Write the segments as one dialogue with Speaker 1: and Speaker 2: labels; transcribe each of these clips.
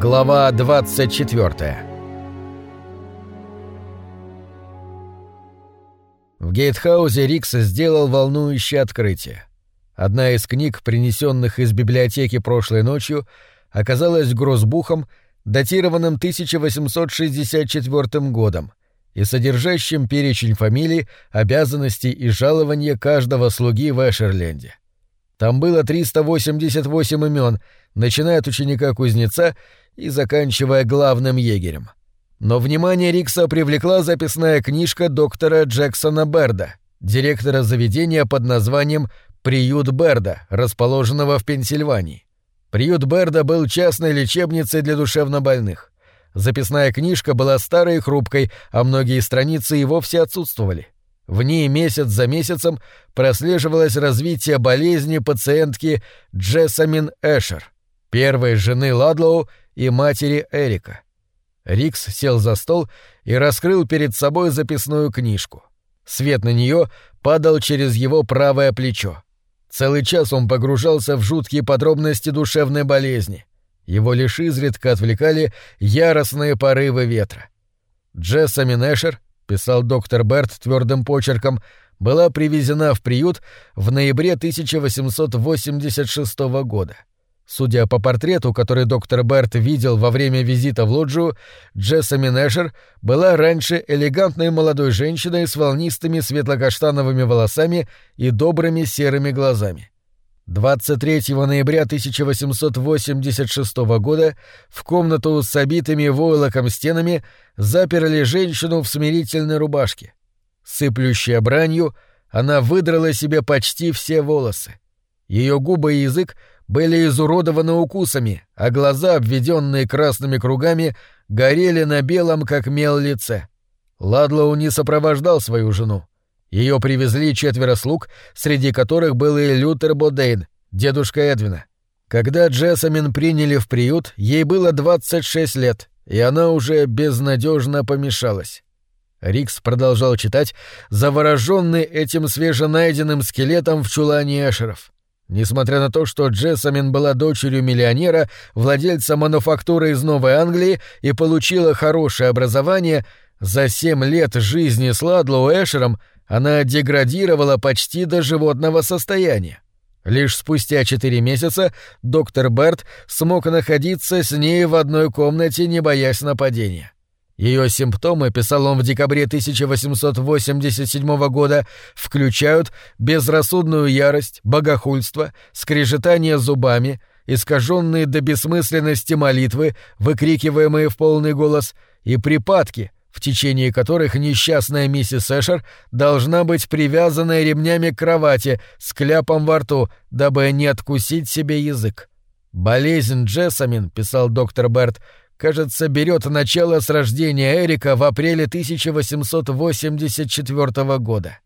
Speaker 1: Глава 24 В Гейтхаузе Рикс сделал волнующее открытие. Одна из книг, принесенных из библиотеки прошлой ночью, оказалась грозбухом, датированным 1864 годом и содержащим перечень фамилий, обязанностей и жалования каждого слуги в Эшерленде. Там было 388 имен, начиная от ученика-кузнеца и заканчивая главным егерем. Но внимание Рикса привлекла записная книжка доктора Джексона Берда, директора заведения под названием «Приют Берда», расположенного в Пенсильвании. Приют Берда был частной лечебницей для душевнобольных. Записная книжка была старой и хрупкой, а многие страницы и вовсе отсутствовали. В ней месяц за месяцем прослеживалось развитие болезни пациентки Джессамин Эшер, первой жены Ладлоу и матери Эрика. Рикс сел за стол и раскрыл перед собой записную книжку. Свет на нее падал через его правое плечо. Целый час он погружался в жуткие подробности душевной болезни. Его лишь изредка отвлекали яростные порывы ветра. Джесса Минешер, писал доктор Берт твердым почерком, была привезена в приют в ноябре 1886 года. Судя по портрету, который доктор Берт видел во время визита в лоджию, Джесса Минешер была раньше элегантной молодой женщиной с волнистыми светло-каштановыми волосами и добрыми серыми глазами. 23 ноября 1886 года в комнату с обитыми войлоком стенами заперли женщину в смирительной рубашке. Сыплющая бранью, она выдрала себе почти все волосы. Ее губы и язык были изуродованы укусами, а глаза, обведенные красными кругами, горели на белом, как мел лице. Ладлоу не сопровождал свою жену. Ее привезли четверо слуг, среди которых был и Лютер Бодейн, дедушка Эдвина. Когда Джессамин приняли в приют, ей было 26 лет, и она уже безнадежно помешалась. Рикс продолжал читать, завороженный этим свеженайденным скелетом в чулане Эшеров. Несмотря на то, что Джессамин была дочерью миллионера, владельца мануфактуры из Новой Англии и получила хорошее образование, за семь лет жизни с Ладлоу Эшером она деградировала почти до животного состояния. Лишь спустя четыре месяца доктор Берт смог находиться с ней в одной комнате, не боясь нападения. Ее симптомы, писал он в декабре 1887 года, включают безрассудную ярость, богохульство, скрежетание зубами, искаженные до бессмысленности молитвы, выкрикиваемые в полный голос, и припадки, в течение которых несчастная миссис Эшер должна быть привязанная ремнями к кровати с кляпом во рту, дабы не откусить себе язык. «Болезнь Джессамин», — писал доктор Берт, — кажется, берет начало с рождения Эрика в апреле 1884 года.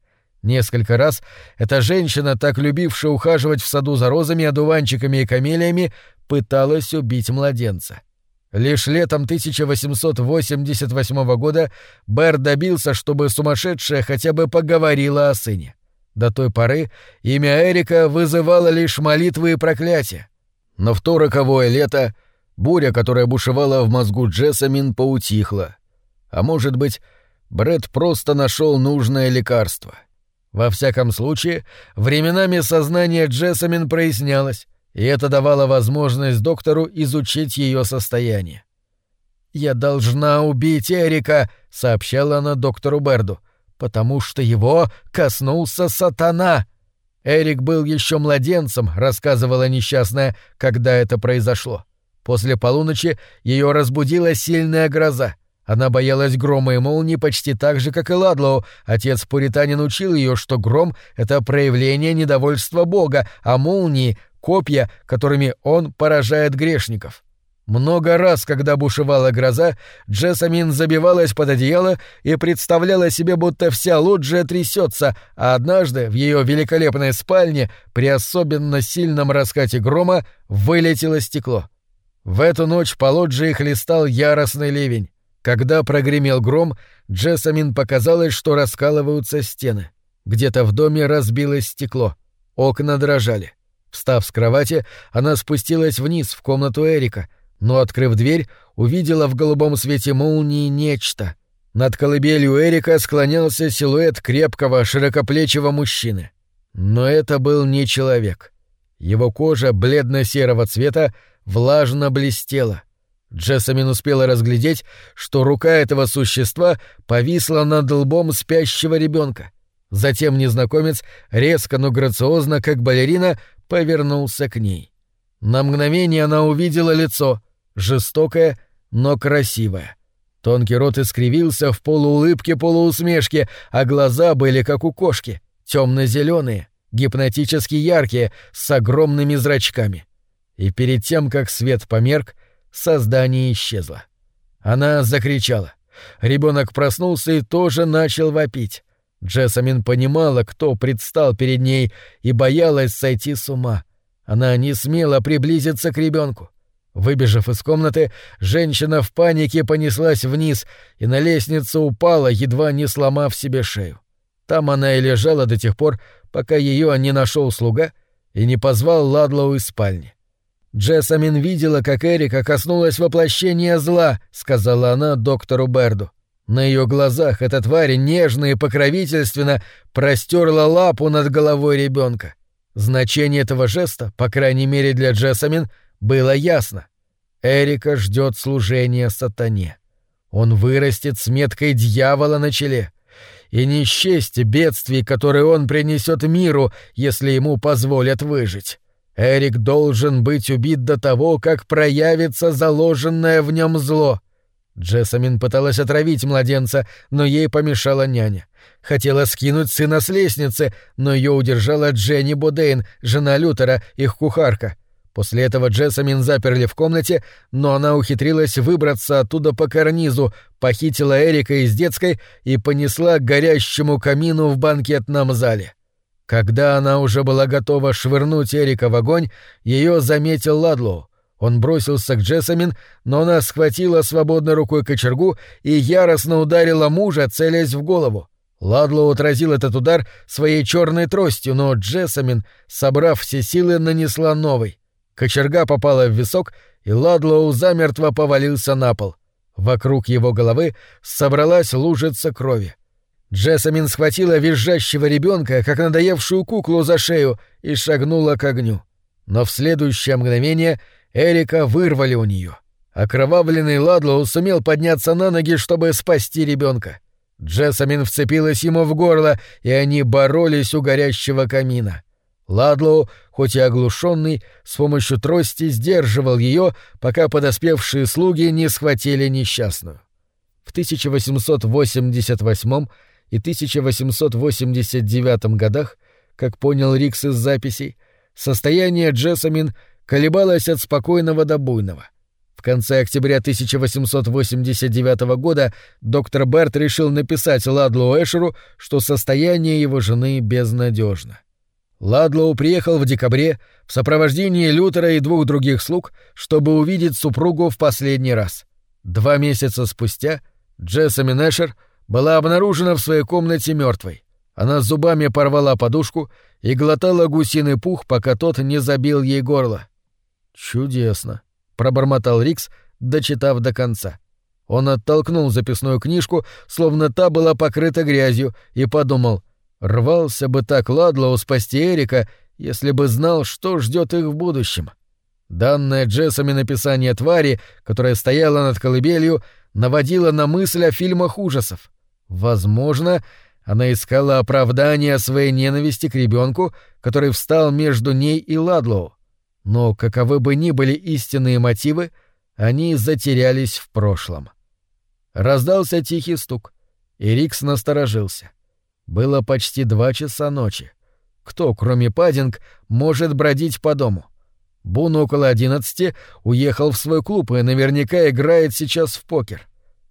Speaker 1: Несколько раз эта женщина, так любившая ухаживать в саду за розами, одуванчиками и камелиями, пыталась убить младенца. Лишь летом 1888 года Бэр добился, чтобы сумасшедшая хотя бы поговорила о сыне. До той поры имя Эрика вызывало лишь молитвы и проклятия. Но в то роковое лето Буря, которая бушевала в мозгу Джессамин, поутихла. А может быть, Бред просто нашел нужное лекарство. Во всяком случае, временами сознание Джессамин прояснялось, и это давало возможность доктору изучить ее состояние. «Я должна убить Эрика», — сообщала она доктору Берду, «потому что его коснулся сатана». Эрик был еще младенцем, рассказывала несчастная, когда это произошло. После полуночи ее разбудила сильная гроза. Она боялась грома и молнии почти так же, как и Ладлоу. Отец Пуританин учил ее, что гром — это проявление недовольства Бога, а молнии — копья, которыми он поражает грешников. Много раз, когда бушевала гроза, Джессамин забивалась под одеяло и представляла себе, будто вся лоджия трясется, а однажды в ее великолепной спальне при особенно сильном раскате грома вылетело стекло. В эту ночь по лоджии хлестал яростный ливень. Когда прогремел гром, Джессамин показалось, что раскалываются стены. Где-то в доме разбилось стекло. Окна дрожали. Встав с кровати, она спустилась вниз в комнату Эрика, но, открыв дверь, увидела в голубом свете молнии нечто. Над колыбелью Эрика склонялся силуэт крепкого, широкоплечего мужчины. Но это был не человек. Его кожа бледно-серого цвета влажно блестела. Джессамин успела разглядеть, что рука этого существа повисла над лбом спящего ребенка. Затем незнакомец, резко, но грациозно, как балерина, повернулся к ней. На мгновение она увидела лицо, жестокое, но красивое. Тонкий рот искривился в полуулыбке полуусмешке, а глаза были как у кошки, темно-зеленые, гипнотически яркие, с огромными зрачками. И перед тем, как свет померк, создание исчезло. Она закричала. Ребенок проснулся и тоже начал вопить. Джессамин понимала, кто предстал перед ней, и боялась сойти с ума. Она не смела приблизиться к ребенку. Выбежав из комнаты, женщина в панике понеслась вниз и на лестницу упала, едва не сломав себе шею. Там она и лежала до тех пор, пока ее не нашел слуга и не позвал Ладлоу из спальни. «Джессамин видела, как Эрика коснулась воплощения зла», — сказала она доктору Берду. На ее глазах эта тварь нежно и покровительственно простерла лапу над головой ребенка. Значение этого жеста, по крайней мере для Джессамин, было ясно. Эрика ждет служения сатане. Он вырастет с меткой дьявола на челе. И не счесть бедствий, которые он принесет миру, если ему позволят выжить. Эрик должен быть убит до того, как проявится заложенное в нем зло. Джессамин пыталась отравить младенца, но ей помешала няня. Хотела скинуть сына с лестницы, но ее удержала Дженни Бодейн, жена Лютера, их кухарка. После этого Джессамин заперли в комнате, но она ухитрилась выбраться оттуда по карнизу, похитила Эрика из детской и понесла к горящему камину в банкетном зале. Когда она уже была готова швырнуть Эрика в огонь, ее заметил Ладлоу. Он бросился к Джессамин, но она схватила свободной рукой кочергу и яростно ударила мужа, целясь в голову. Ладлоу отразил этот удар своей черной тростью, но Джессамин, собрав все силы, нанесла новый. Кочерга попала в висок, и Ладлоу замертво повалился на пол. Вокруг его головы собралась лужица крови. Джессамин схватила визжащего ребенка, как надоевшую куклу за шею, и шагнула к огню. Но в следующее мгновение Эрика вырвали у нее. Окровавленный Ладлоу сумел подняться на ноги, чтобы спасти ребенка. Джессамин вцепилась ему в горло, и они боролись у горящего камина. Ладлоу, хоть и оглушенный, с помощью трости сдерживал ее, пока подоспевшие слуги не схватили несчастную. В 1888 и 1889 годах, как понял Рикс из записей, состояние Джессамин колебалось от спокойного до буйного. В конце октября 1889 года доктор Берт решил написать Ладлоу Эшеру, что состояние его жены безнадежно. Ладлоу приехал в декабре в сопровождении Лютера и двух других слуг, чтобы увидеть супругу в последний раз. Два месяца спустя Джессами Нэшер была обнаружена в своей комнате мертвой. Она зубами порвала подушку и глотала гусиный пух, пока тот не забил ей горло. «Чудесно», — пробормотал Рикс, дочитав до конца. Он оттолкнул записную книжку, словно та была покрыта грязью, и подумал — Рвался бы так Ладлоу спасти Эрика, если бы знал, что ждет их в будущем. Данное Джессами написание твари, которая стояла над колыбелью, наводило на мысль о фильмах ужасов. Возможно, она искала оправдания своей ненависти к ребенку, который встал между ней и Ладлоу. Но каковы бы ни были истинные мотивы, они затерялись в прошлом. Раздался тихий стук, и Рикс насторожился — было почти два часа ночи. Кто, кроме Паддинг, может бродить по дому? Бун около одиннадцати уехал в свой клуб и наверняка играет сейчас в покер.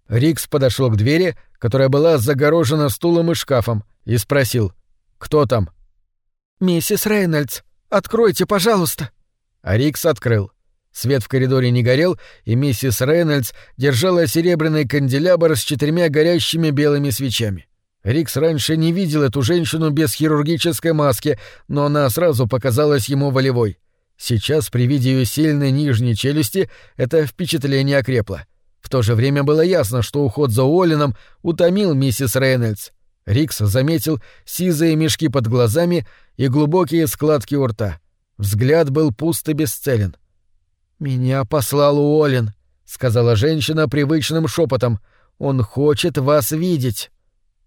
Speaker 1: Рикс подошел к двери, которая была загорожена стулом и шкафом, и спросил «Кто там?»
Speaker 2: «Миссис Рейнольдс, откройте, пожалуйста».
Speaker 1: А Рикс открыл. Свет в коридоре не горел, и миссис Рейнольдс держала серебряный канделябр с четырьмя горящими белыми свечами. Рикс раньше не видел эту женщину без хирургической маски, но она сразу показалась ему волевой. Сейчас при виде ее сильной нижней челюсти это впечатление окрепло. В то же время было ясно, что уход за Уоллином утомил миссис Рейнольдс. Рикс заметил сизые мешки под глазами и глубокие складки у рта. Взгляд был пуст и бесцелен. «Меня послал Уоллин», — сказала женщина привычным шепотом. «Он хочет вас видеть».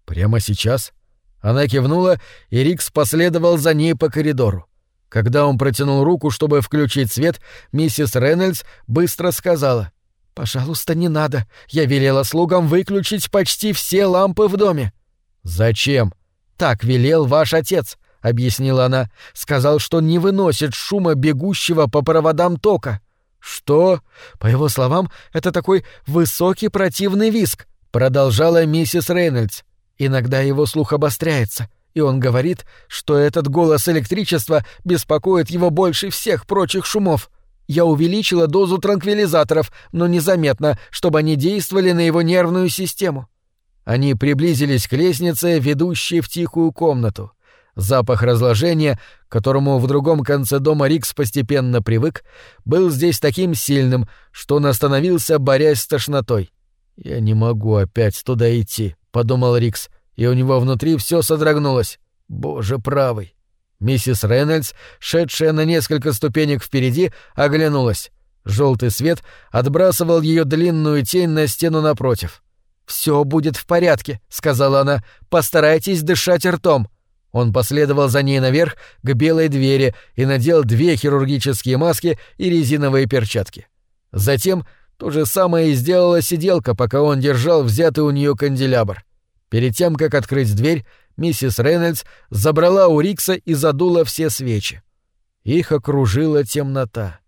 Speaker 1: «Прямо сейчас?» Она кивнула, и Рикс последовал за ней по коридору. Когда он протянул руку, чтобы включить свет, миссис Рейнольдс быстро сказала. «Пожалуйста, не надо. Я велела слугам выключить почти все лампы в доме». «Зачем?» «Так велел ваш отец», — объяснила она. «Сказал, что не выносит шума бегущего по проводам тока». «Что?» «По его словам, это такой высокий противный виск», — продолжала миссис Рейнольдс. «Иногда его слух обостряется и он говорит, что этот голос электричества беспокоит его больше всех прочих шумов. Я увеличила дозу транквилизаторов, но незаметно, чтобы они действовали на его нервную систему. Они приблизились к лестнице, ведущей в тихую комнату. Запах разложения, к которому в другом конце дома Рикс постепенно привык, был здесь таким сильным, что он остановился, борясь с тошнотой. «Я не могу опять туда идти», — подумал Рикс и у него внутри все содрогнулось. Боже правый. Миссис Рейнольдс, шедшая на несколько ступенек впереди, оглянулась. Желтый свет отбрасывал ее длинную тень на стену напротив. Все будет в порядке, сказала она. Постарайтесь дышать ртом. Он последовал за ней наверх к белой двери и надел две хирургические маски и резиновые перчатки. Затем то же самое и сделала сиделка, пока он держал взятый у нее канделябр. Перед тем, как открыть дверь, миссис Рейнольдс забрала у Рикса и задула все свечи. Их окружила темнота.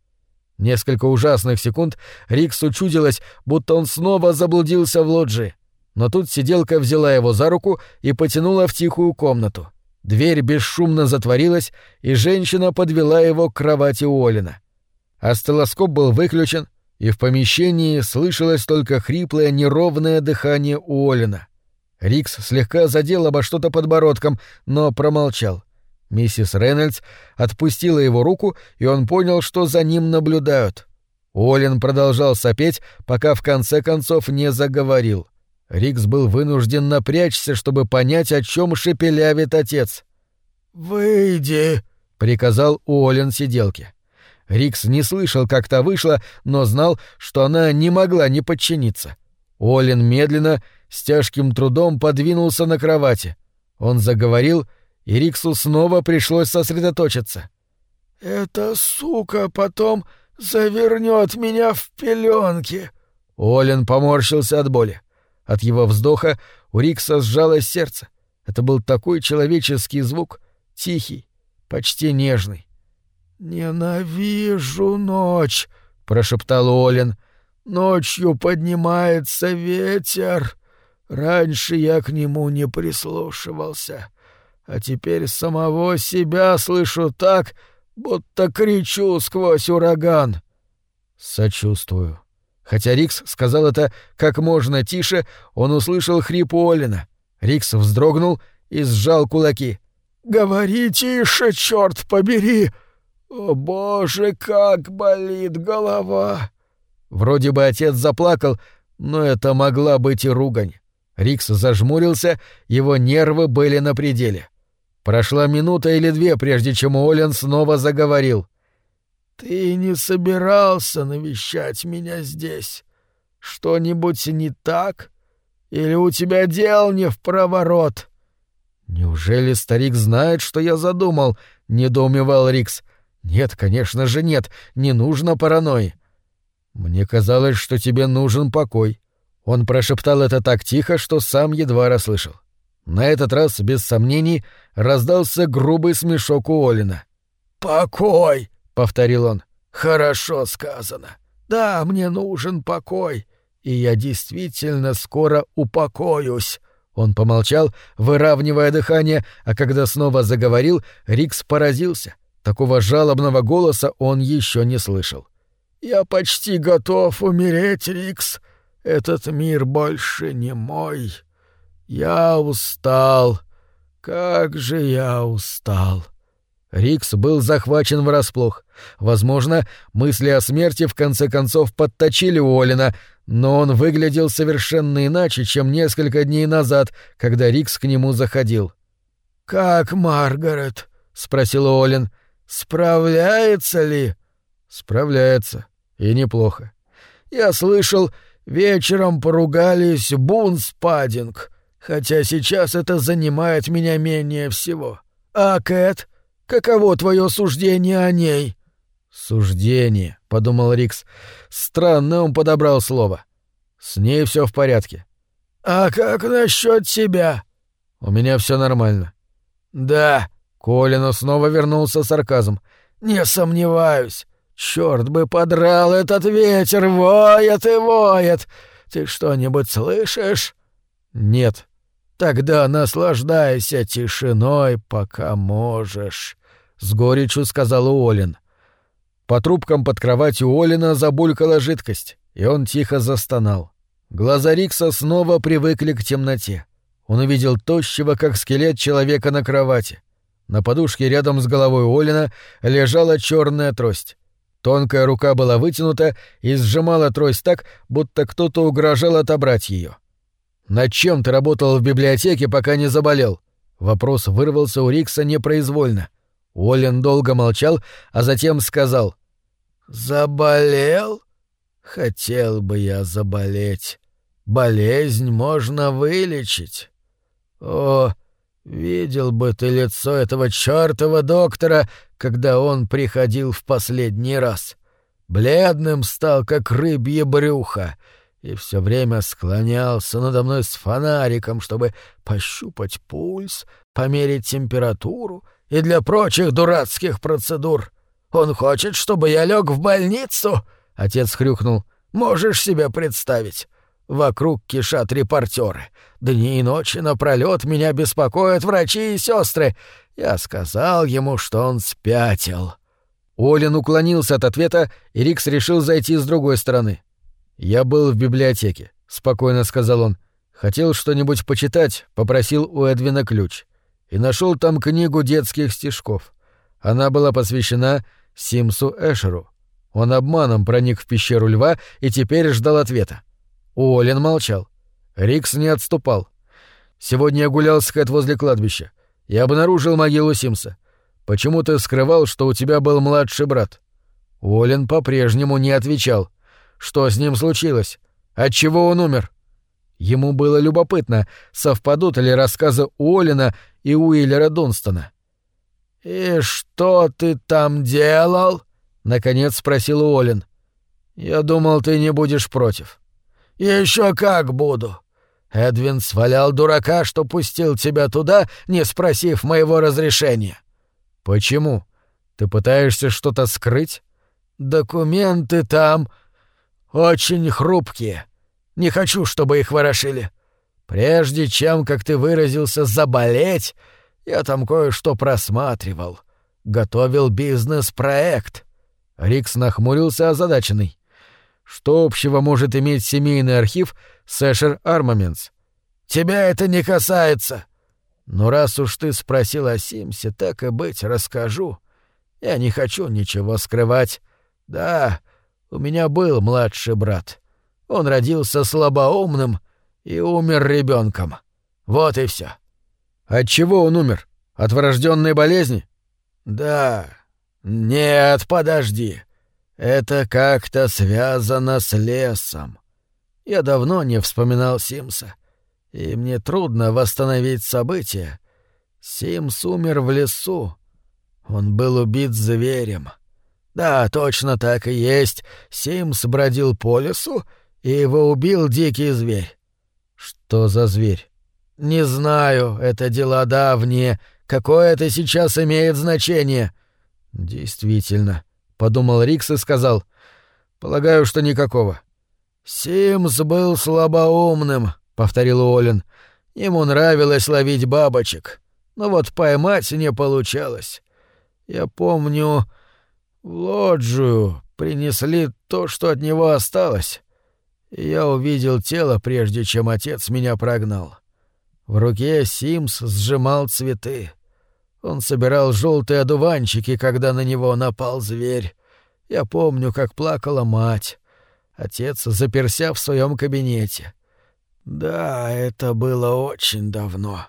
Speaker 1: Несколько ужасных секунд Риксу чудилось, будто он снова заблудился в лоджии. Но тут сиделка взяла его за руку и потянула в тихую комнату. Дверь бесшумно затворилась, и женщина подвела его к кровати Уоллина. Астелоскоп был выключен, и в помещении слышалось только хриплое неровное дыхание Уоллина. Рикс слегка задел обо что-то подбородком, но промолчал. Миссис Рейнольдс отпустила его руку, и он понял, что за ним наблюдают. Олин продолжал сопеть, пока в конце концов не заговорил. Рикс был вынужден напрячься, чтобы понять, о чем шепелявит отец.
Speaker 3: «Выйди», — приказал Уоллен сиделке.
Speaker 1: Рикс не слышал, как та вышла, но знал, что она не могла не подчиниться. Уоллен медленно с тяжким трудом подвинулся на кровати. Он заговорил, и Риксу снова пришлось сосредоточиться.
Speaker 3: «Эта сука потом завернет меня в пеленки!»
Speaker 1: Олен поморщился от боли. От его вздоха у Рикса сжалось сердце. Это был такой человеческий звук, тихий, почти нежный.
Speaker 3: «Ненавижу ночь!» — прошептал Олен. «Ночью поднимается ветер. Раньше я к нему не прислушивался, а теперь самого себя слышу так, будто кричу сквозь ураган.
Speaker 1: Сочувствую. Хотя Рикс сказал это как можно тише, он услышал хрип Олина. Рикс вздрогнул и сжал кулаки.
Speaker 3: «Говори тише, черт побери! О, боже, как болит голова!»
Speaker 1: Вроде бы отец заплакал, но это могла быть и ругань. Рикс зажмурился, его нервы были на пределе. Прошла минута или две, прежде чем Олен снова заговорил.
Speaker 3: «Ты не собирался навещать меня здесь. Что-нибудь не так? Или у тебя дел не в проворот?»
Speaker 1: «Неужели старик знает, что я задумал?» — недоумевал Рикс. «Нет, конечно же нет, не нужно паранойи. Мне казалось, что тебе нужен покой. Он прошептал это так тихо, что сам едва расслышал. На этот раз, без сомнений, раздался грубый смешок у Олина.
Speaker 3: «Покой!» — повторил он. «Хорошо сказано. Да, мне нужен покой, и я действительно скоро упокоюсь».
Speaker 1: Он помолчал, выравнивая дыхание, а когда снова заговорил, Рикс поразился. Такого жалобного голоса он еще не слышал.
Speaker 3: «Я почти готов умереть, Рикс. Этот мир больше не мой. Я устал. Как же я устал.
Speaker 1: Рикс был захвачен врасплох. Возможно, мысли о смерти в конце концов подточили Уоллина, но он выглядел совершенно иначе, чем несколько дней назад, когда Рикс к нему заходил.
Speaker 3: «Как Маргарет?» — спросил Уоллин. «Справляется ли?»
Speaker 1: «Справляется. И неплохо.
Speaker 3: Я слышал, вечером поругались Бунс Паддинг, хотя сейчас это занимает меня менее всего. А Кэт?» Каково твое суждение о ней?»
Speaker 1: «Суждение», — подумал Рикс. Странно он подобрал слово. «С ней все в порядке».
Speaker 3: «А как насчет тебя?»
Speaker 1: «У меня все нормально».
Speaker 3: «Да».
Speaker 1: Колину снова вернулся сарказм.
Speaker 3: «Не сомневаюсь. Черт бы подрал этот ветер, воет и воет. Ты что-нибудь слышишь?»
Speaker 1: «Нет».
Speaker 3: «Тогда наслаждайся тишиной, пока можешь».
Speaker 1: — с горечью сказал Уоллен. По трубкам под кроватью Уоллена забулькала жидкость, и он тихо застонал. Глаза Рикса снова привыкли к темноте. Он увидел тощего, как скелет человека на кровати. На подушке рядом с головой Уоллена лежала черная трость. Тонкая рука была вытянута и сжимала трость так, будто кто-то угрожал отобрать ее. «Над чем ты работал в библиотеке, пока не заболел?» Вопрос вырвался у Рикса непроизвольно. Уоллен долго молчал, а затем сказал.
Speaker 3: «Заболел? Хотел бы я заболеть. Болезнь можно вылечить. О, видел бы ты лицо этого чёртова доктора, когда он приходил в последний раз. Бледным стал, как рыбье брюхо, и все время склонялся надо мной с фонариком, чтобы пощупать пульс, померить температуру — и для прочих дурацких процедур. Он хочет, чтобы я лег в больницу?» — отец хрюкнул. «Можешь себе представить? Вокруг кишат репортеры. Дни и ночи напролет меня беспокоят врачи и сестры. Я сказал ему, что он спятил».
Speaker 1: Олин уклонился от ответа, и Рикс решил зайти с другой стороны. «Я был в библиотеке», — спокойно сказал он. «Хотел что-нибудь почитать, попросил у Эдвина ключ и нашел там книгу детских стишков. Она была посвящена Симсу Эшеру. Он обманом проник в пещеру льва и теперь ждал ответа. Уоллен молчал. Рикс не отступал. «Сегодня я гулял с Хэт возле кладбища и обнаружил могилу Симса. Почему ты скрывал, что у тебя был младший брат?» Уоллен по-прежнему не отвечал. «Что с ним случилось? Отчего он умер?» Ему было любопытно, совпадут ли рассказы Уоллена и Уиллера Дунстона.
Speaker 3: «И что ты там делал?» — наконец спросил Уоллен. «Я думал, ты не будешь против». «Еще как буду. Эдвин свалял дурака, что пустил тебя туда, не спросив моего разрешения».
Speaker 1: «Почему? Ты пытаешься что-то скрыть?»
Speaker 3: «Документы там очень хрупкие. Не хочу, чтобы их ворошили. Прежде чем, как ты выразился, заболеть, я там кое-что просматривал. Готовил бизнес-проект».
Speaker 1: Рикс нахмурился озадаченный. «Что общего может иметь семейный архив с Эшер Армаментс?»
Speaker 3: «Тебя это не касается. Но раз уж ты спросил о Симсе, так и быть, расскажу. Я не хочу ничего скрывать. Да, у меня был младший брат. Он родился слабоумным и умер ребенком. Вот и все.
Speaker 1: От чего он умер? От врожденной болезни?
Speaker 3: Да. Нет, подожди. Это как-то связано с лесом. Я давно не вспоминал Симса, и мне трудно восстановить события. Симс умер в лесу. Он был убит зверем. Да, точно так и есть. Симс бродил по лесу и его убил дикий зверь.
Speaker 1: Что за зверь?
Speaker 3: Не знаю, это дела давние. Какое это сейчас имеет значение?
Speaker 1: Действительно, подумал Рикс и сказал: Полагаю, что никакого.
Speaker 3: Симс был слабоумным, повторил Уоллен. Ему нравилось ловить бабочек, но вот поймать не получалось. Я помню, в лоджию принесли то, что от него осталось я увидел тело, прежде чем отец меня прогнал. В руке Симс сжимал цветы. Он собирал желтые одуванчики, когда на него напал зверь. Я помню, как плакала мать. Отец заперся в своем кабинете. Да, это было очень давно.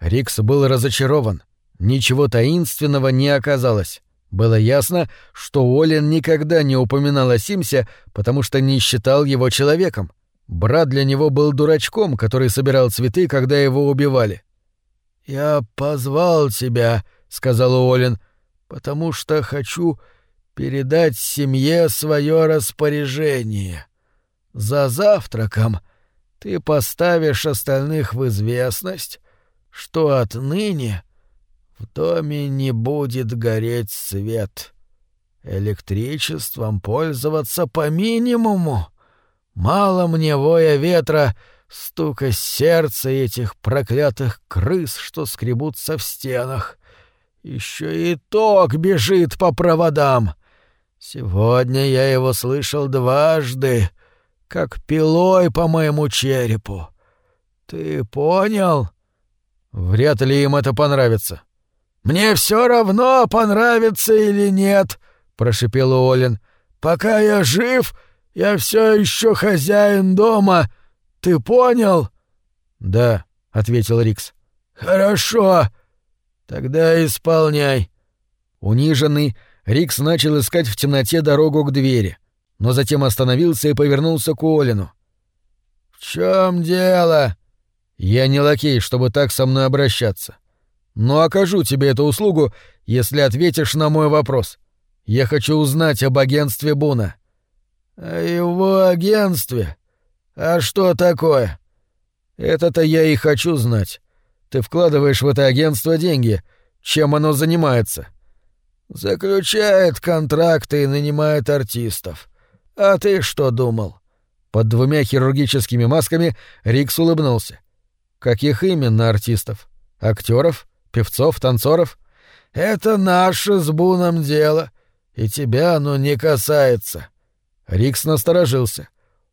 Speaker 1: Рикс был разочарован. Ничего таинственного не оказалось. Было ясно, что Олен никогда не упоминал о Симсе, потому что не считал его человеком. Брат для него был дурачком, который собирал цветы, когда его убивали.
Speaker 3: «Я позвал тебя», — сказал Олен, — «потому что хочу передать семье свое распоряжение. За завтраком ты поставишь остальных в известность, что отныне в доме не будет гореть свет. Электричеством пользоваться по минимуму. Мало мне воя ветра, стука сердца этих проклятых крыс, что скребутся в стенах. Еще и ток бежит по проводам. Сегодня я его слышал дважды, как пилой по моему черепу. Ты понял?
Speaker 1: Вряд ли им это понравится.
Speaker 3: «Мне все равно, понравится или нет», — прошипел Уоллен. «Пока я жив, я все еще хозяин дома. Ты понял?»
Speaker 1: «Да», — ответил Рикс.
Speaker 3: «Хорошо. Тогда исполняй».
Speaker 1: Униженный, Рикс начал искать в темноте дорогу к двери, но затем остановился и повернулся к Уоллену.
Speaker 3: «В чем дело?»
Speaker 1: «Я не лакей, чтобы так со мной обращаться но окажу тебе эту услугу, если ответишь на мой вопрос. Я хочу узнать об агентстве Буна».
Speaker 3: «О его агентстве? А что такое?»
Speaker 1: «Это-то я и хочу знать. Ты вкладываешь в это агентство деньги. Чем оно занимается?»
Speaker 3: «Заключает контракты и нанимает артистов. А ты что думал?»
Speaker 1: Под двумя хирургическими масками Рикс улыбнулся. «Каких именно артистов? Актеров? Певцов, танцоров?
Speaker 3: Это наше с Буном дело, и тебя оно не касается.
Speaker 1: Рикс насторожился.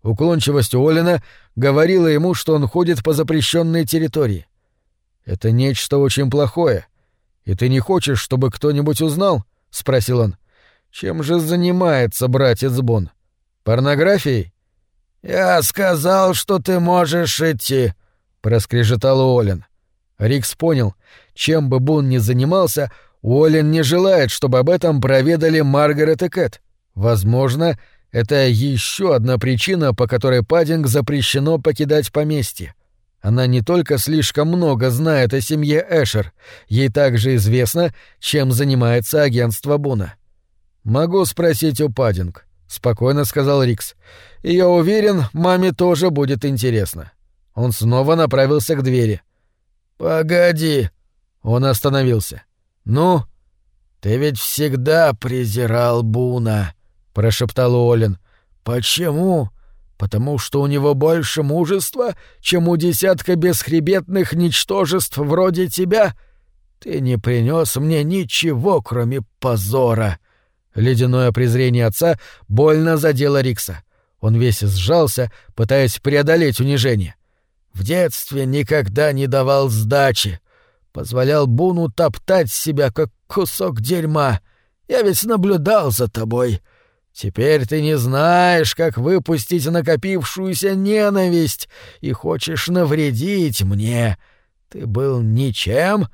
Speaker 1: Уклончивость Уоллена говорила ему, что он ходит по запрещенной территории. Это нечто очень плохое. И ты не хочешь, чтобы кто-нибудь узнал? спросил он. Чем же занимается братец Бун? Порнографией?
Speaker 3: Я сказал, что ты можешь идти,
Speaker 1: проскрежетал Уоллен. Рикс понял, чем бы Бун ни занимался, Уоллен не желает, чтобы об этом проведали Маргарет и Кэт. Возможно, это еще одна причина, по которой Паддинг запрещено покидать поместье. Она не только слишком много знает о семье Эшер, ей также известно, чем занимается агентство Буна. «Могу спросить у Паддинг», — спокойно сказал Рикс. «И я уверен, маме тоже будет интересно». Он снова направился к двери.
Speaker 3: «Погоди!»
Speaker 1: Он остановился. «Ну?»
Speaker 3: «Ты ведь всегда презирал Буна», — прошептал Олин. «Почему? Потому что у него больше мужества, чем у десятка бесхребетных ничтожеств вроде тебя? Ты не принес мне ничего, кроме позора».
Speaker 1: Ледяное презрение отца больно задело Рикса. Он весь сжался, пытаясь преодолеть унижение.
Speaker 3: В детстве никогда не давал сдачи. Позволял Буну топтать себя, как кусок дерьма. Я ведь наблюдал за тобой. Теперь ты не знаешь, как выпустить накопившуюся ненависть и хочешь навредить мне. Ты был ничем,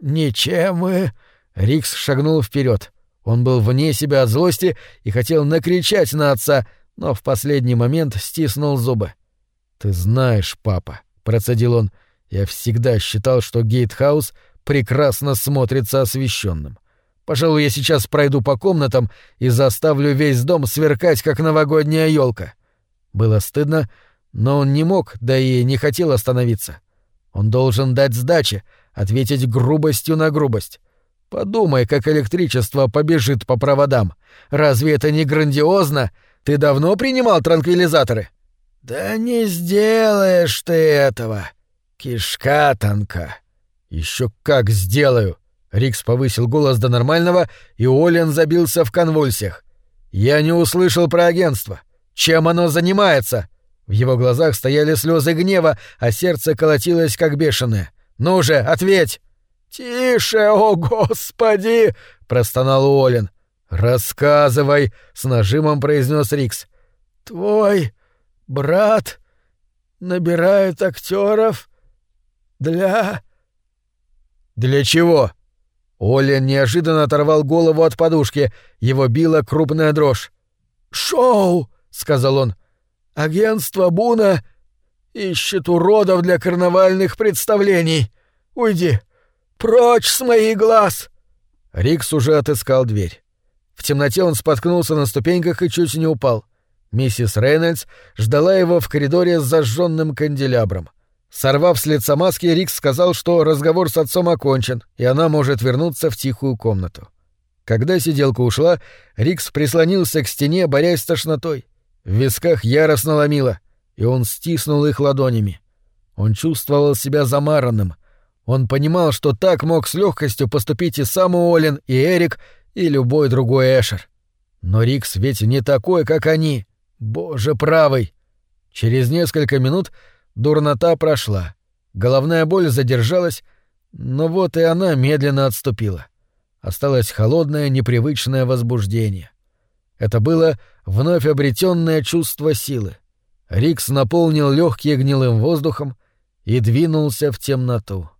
Speaker 3: ничем и...»
Speaker 1: Рикс шагнул вперед. Он был вне себя от злости и хотел накричать на отца, но в последний момент стиснул зубы. «Ты знаешь, папа, процедил он. Я всегда считал, что гейтхаус прекрасно смотрится освещенным. Пожалуй, я сейчас пройду по комнатам и заставлю весь дом сверкать, как новогодняя елка. Было стыдно, но он не мог, да и не хотел остановиться. Он должен дать сдачи, ответить грубостью на грубость. Подумай, как электричество побежит по проводам. Разве это не грандиозно? Ты давно принимал транквилизаторы?
Speaker 3: «Да не сделаешь ты этого! Кишка тонка!»
Speaker 1: «Еще как сделаю!» Рикс повысил голос до нормального, и Олен забился в конвульсиях. «Я не услышал про агентство. Чем оно занимается?» В его глазах стояли слезы гнева, а сердце колотилось как бешеное. «Ну же, ответь!»
Speaker 3: «Тише, о господи!» — простонал Уоллен. «Рассказывай!» — с нажимом произнес Рикс. «Твой брат набирает актеров для...» «Для чего?» Олен неожиданно оторвал голову от подушки, его била крупная дрожь. «Шоу!» — сказал он. «Агентство Буна ищет уродов для карнавальных представлений. Уйди! Прочь с моих глаз!» Рикс уже отыскал дверь. В темноте он споткнулся на ступеньках и чуть не упал. Миссис Рейнольдс ждала его в коридоре с зажженным канделябром. Сорвав с лица маски, Рикс сказал, что разговор с отцом окончен, и она может вернуться в тихую комнату. Когда сиделка ушла, Рикс прислонился к стене, борясь с тошнотой. В висках яростно ломило, и он стиснул их ладонями. Он чувствовал себя замаранным. Он понимал, что так мог с легкостью поступить и сам Уоллен, и Эрик, и любой другой Эшер. Но Рикс ведь не такой, как они. Боже правый! Через несколько минут дурнота прошла. Головная боль задержалась, но вот и она медленно отступила. Осталось холодное, непривычное возбуждение. Это было вновь обретенное чувство силы. Рикс наполнил легкие гнилым воздухом и двинулся в темноту.